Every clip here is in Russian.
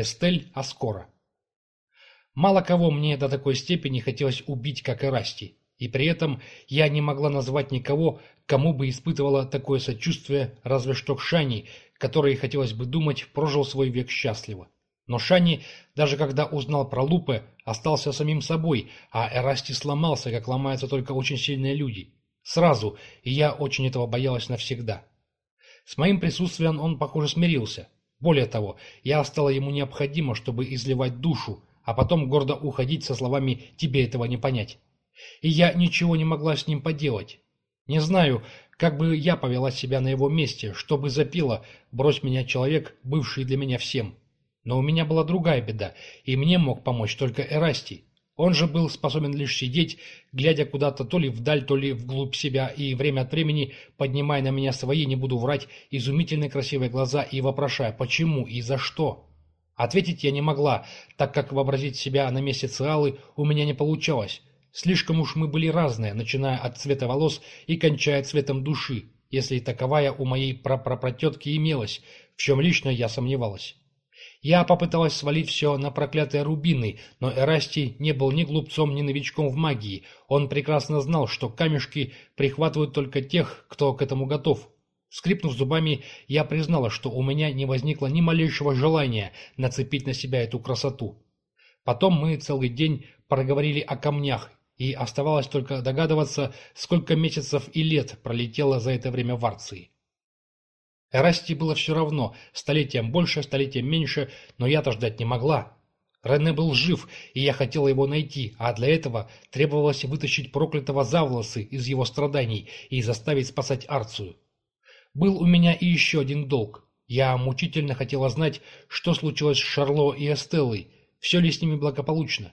Эстель Аскора. Мало кого мне до такой степени хотелось убить, как и Расти, и при этом я не могла назвать никого, кому бы испытывала такое сочувствие, разве что к Шани, который, хотелось бы думать, прожил свой век счастливо. Но Шани, даже когда узнал про Лупе, остался самим собой, а Эрасти сломался, как ломаются только очень сильные люди. Сразу, и я очень этого боялась навсегда. С моим присутствием он, похоже, смирился. Более того, я стала ему необходимо, чтобы изливать душу, а потом гордо уходить со словами «тебе этого не понять». И я ничего не могла с ним поделать. Не знаю, как бы я повела себя на его месте, чтобы запила «брось меня человек, бывший для меня всем». Но у меня была другая беда, и мне мог помочь только Эрастий. Он же был способен лишь сидеть, глядя куда-то то ли вдаль, то ли вглубь себя, и время от времени, поднимая на меня свои, не буду врать, изумительно красивые глаза и вопрошая, почему и за что. Ответить я не могла, так как вообразить себя на месте Циалы у меня не получалось. Слишком уж мы были разные, начиная от цвета волос и кончая цветом души, если таковая у моей прапрапратетки имелась, в чем лично я сомневалась. Я попыталась свалить все на проклятые рубины, но Эрасти не был ни глупцом, ни новичком в магии. Он прекрасно знал, что камешки прихватывают только тех, кто к этому готов. Скрипнув зубами, я признала, что у меня не возникло ни малейшего желания нацепить на себя эту красоту. Потом мы целый день проговорили о камнях, и оставалось только догадываться, сколько месяцев и лет пролетело за это время в Арции. Эрасти было все равно, столетием больше, столетием меньше, но я-то ждать не могла. Рене был жив, и я хотела его найти, а для этого требовалось вытащить проклятого за волосы из его страданий и заставить спасать Арцию. Был у меня и еще один долг. Я мучительно хотела знать, что случилось с Шарло и Эстеллой, все ли с ними благополучно.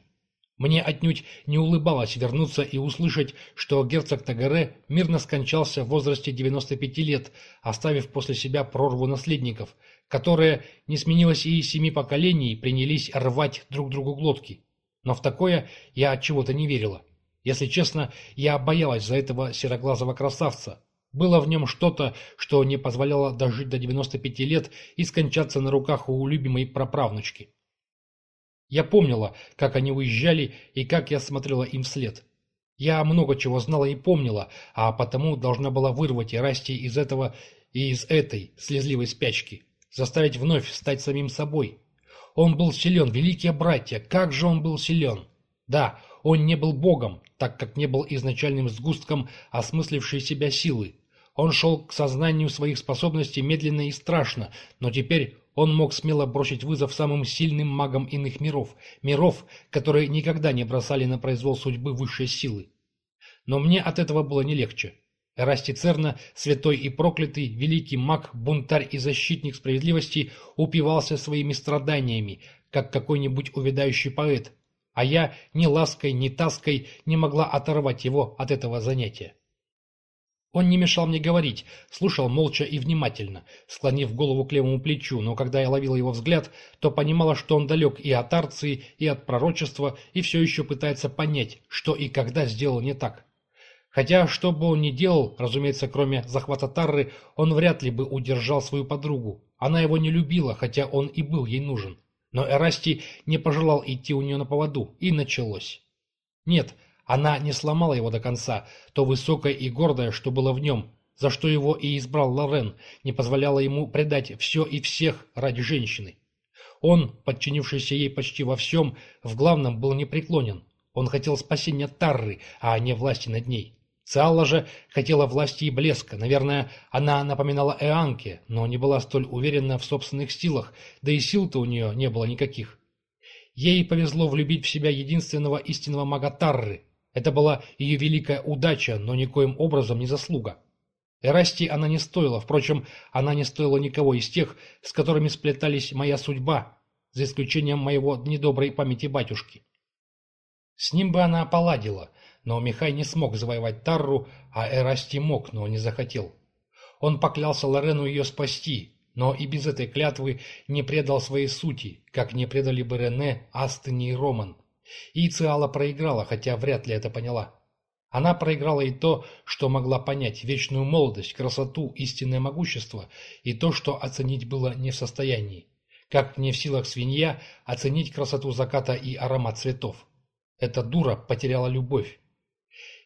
Мне отнюдь не улыбалось вернуться и услышать, что герцог Тагаре мирно скончался в возрасте 95 лет, оставив после себя прорву наследников, которые, не сменилось и семи поколений, принялись рвать друг другу глотки. Но в такое я от чего-то не верила. Если честно, я боялась за этого сероглазого красавца. Было в нем что-то, что не позволяло дожить до 95 лет и скончаться на руках у любимой праправнучки. Я помнила, как они уезжали и как я смотрела им вслед. Я много чего знала и помнила, а потому должна была вырвать и расти из этого и из этой слезливой спячки, заставить вновь стать самим собой. Он был силен, великие братья, как же он был силен! Да, он не был богом, так как не был изначальным сгустком осмыслившей себя силы. Он шел к сознанию своих способностей медленно и страшно, но теперь он мог смело бросить вызов самым сильным магам иных миров, миров, которые никогда не бросали на произвол судьбы высшей силы. Но мне от этого было не легче. Эрасти Церна, святой и проклятый, великий маг, бунтарь и защитник справедливости, упивался своими страданиями, как какой-нибудь увядающий поэт, а я ни лаской, ни таской не могла оторвать его от этого занятия. Он не мешал мне говорить, слушал молча и внимательно, склонив голову к левому плечу, но когда я ловила его взгляд, то понимала, что он далек и от арции, и от пророчества, и все еще пытается понять, что и когда сделал не так. Хотя, что бы он ни делал, разумеется, кроме захвата Тарры, он вряд ли бы удержал свою подругу. Она его не любила, хотя он и был ей нужен. Но Эрасти не пожелал идти у нее на поводу, и началось. Нет, она не сломала его до конца, то высокое и гордое, что было в нем, за что его и избрал Лорен, не позволяло ему предать все и всех ради женщины. Он, подчинившийся ей почти во всем, в главном был непреклонен. Он хотел спасения Тарры, а не власти над ней. Циалла же хотела власти и блеска. Наверное, она напоминала Эанке, но не была столь уверена в собственных силах, да и сил-то у нее не было никаких. Ей повезло влюбить в себя единственного истинного мага Тарры, это была ее великая удача, но никоим образом не заслуга. Эрасти она не стоила, впрочем, она не стоила никого из тех, с которыми сплетались моя судьба, за исключением моего недоброй памяти батюшки. С ним бы она поладила, но Михай не смог завоевать Тарру, а Эрасти мог, но не захотел. Он поклялся Лорену ее спасти, но и без этой клятвы не предал своей сути, как не предали бы Рене, Астени и Роман. И Циала проиграла, хотя вряд ли это поняла. Она проиграла и то, что могла понять, вечную молодость, красоту, истинное могущество, и то, что оценить было не в состоянии. как не в силах свинья оценить красоту заката и аромат цветов. Эта дура потеряла любовь.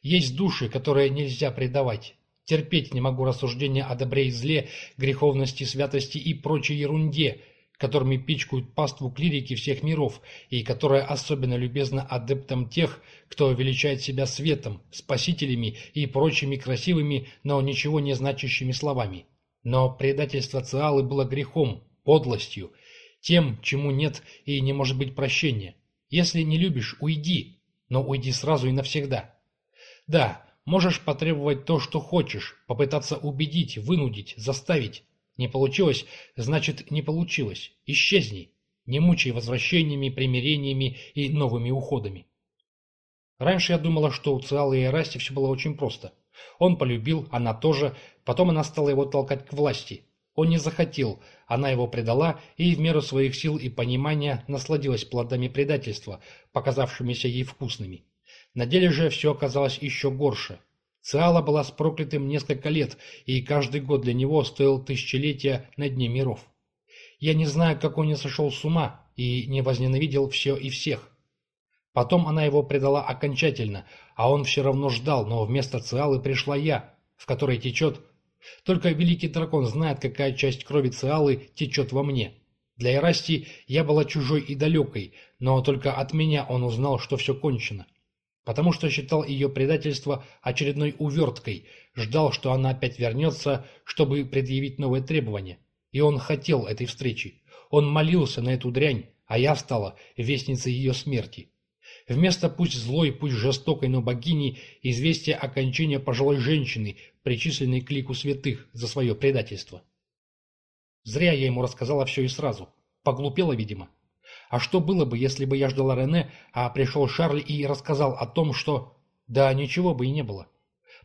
Есть души, которые нельзя предавать. Терпеть не могу рассуждения о добре и зле, греховности, святости и прочей ерунде, которыми пичкают паству клирики всех миров, и которая особенно любезна адептам тех, кто величает себя светом, спасителями и прочими красивыми, но ничего не значащими словами. Но предательство Циалы было грехом, подлостью, тем, чему нет и не может быть прощения. Если не любишь, уйди, но уйди сразу и навсегда. Да, можешь потребовать то, что хочешь, попытаться убедить, вынудить, заставить. Не получилось, значит не получилось. Исчезни. Не мучай возвращениями, примирениями и новыми уходами. Раньше я думала, что у Циалы и Расти все было очень просто. Он полюбил, она тоже, потом она стала его толкать к власти. Он не захотел, она его предала и в меру своих сил и понимания насладилась плодами предательства, показавшимися ей вкусными. На деле же все оказалось еще горше. Циала была с проклятым несколько лет, и каждый год для него стоил тысячелетия на дне миров. Я не знаю, как он не сошел с ума и не возненавидел все и всех. Потом она его предала окончательно, а он все равно ждал, но вместо Циалы пришла я, в которой течет... Только великий дракон знает, какая часть крови Циалы течет во мне. Для Ирасти я была чужой и далекой, но только от меня он узнал, что все кончено потому что считал ее предательство очередной уверткой, ждал, что она опять вернется, чтобы предъявить новые требования. И он хотел этой встречи. Он молился на эту дрянь, а я стала вестницей ее смерти. Вместо пусть злой, пусть жестокой, но богини, известие окончания пожилой женщины, причисленной к лику святых за свое предательство. Зря я ему рассказала все и сразу. Поглупела, видимо. А что было бы, если бы я ждала Рене, а пришел Шарль и рассказал о том, что... Да ничего бы и не было.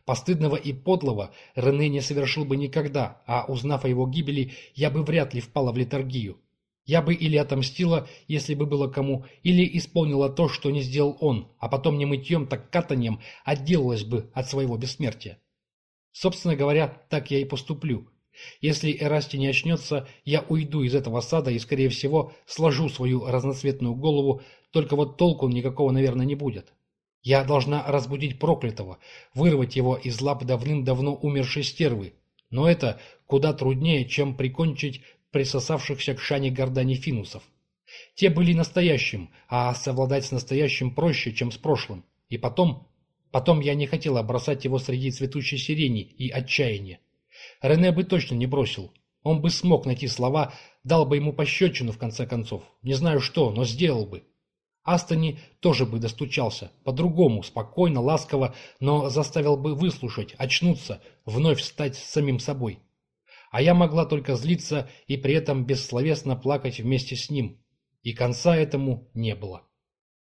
Постыдного и подлого Рене не совершил бы никогда, а узнав о его гибели, я бы вряд ли впала в литургию. Я бы или отомстила, если бы было кому, или исполнила то, что не сделал он, а потом не мытьем, так катанием отделалась бы от своего бессмертия. Собственно говоря, так я и поступлю, если Эрасти не очнется, я уйду из этого сада и, скорее всего, сложу свою разноцветную голову, только вот толку никакого, наверное, не будет. Я должна разбудить проклятого, вырвать его из лап давным-давно умершей стервы. Но это куда труднее, чем прикончить присосавшихся к шане гордани финусов. Те были настоящим, а совладать с настоящим проще, чем с прошлым. И потом... Потом я не хотела бросать его среди цветущей сирени и отчаяния. Рене бы точно не бросил. Он бы смог найти слова, дал бы ему пощечину в конце концов. Не знаю что, но сделал бы. Астони тоже бы достучался, по-другому, спокойно, ласково, но заставил бы выслушать, очнуться, вновь стать самим собой. А я могла только злиться и при этом бессловесно плакать вместе с ним. И конца этому не было.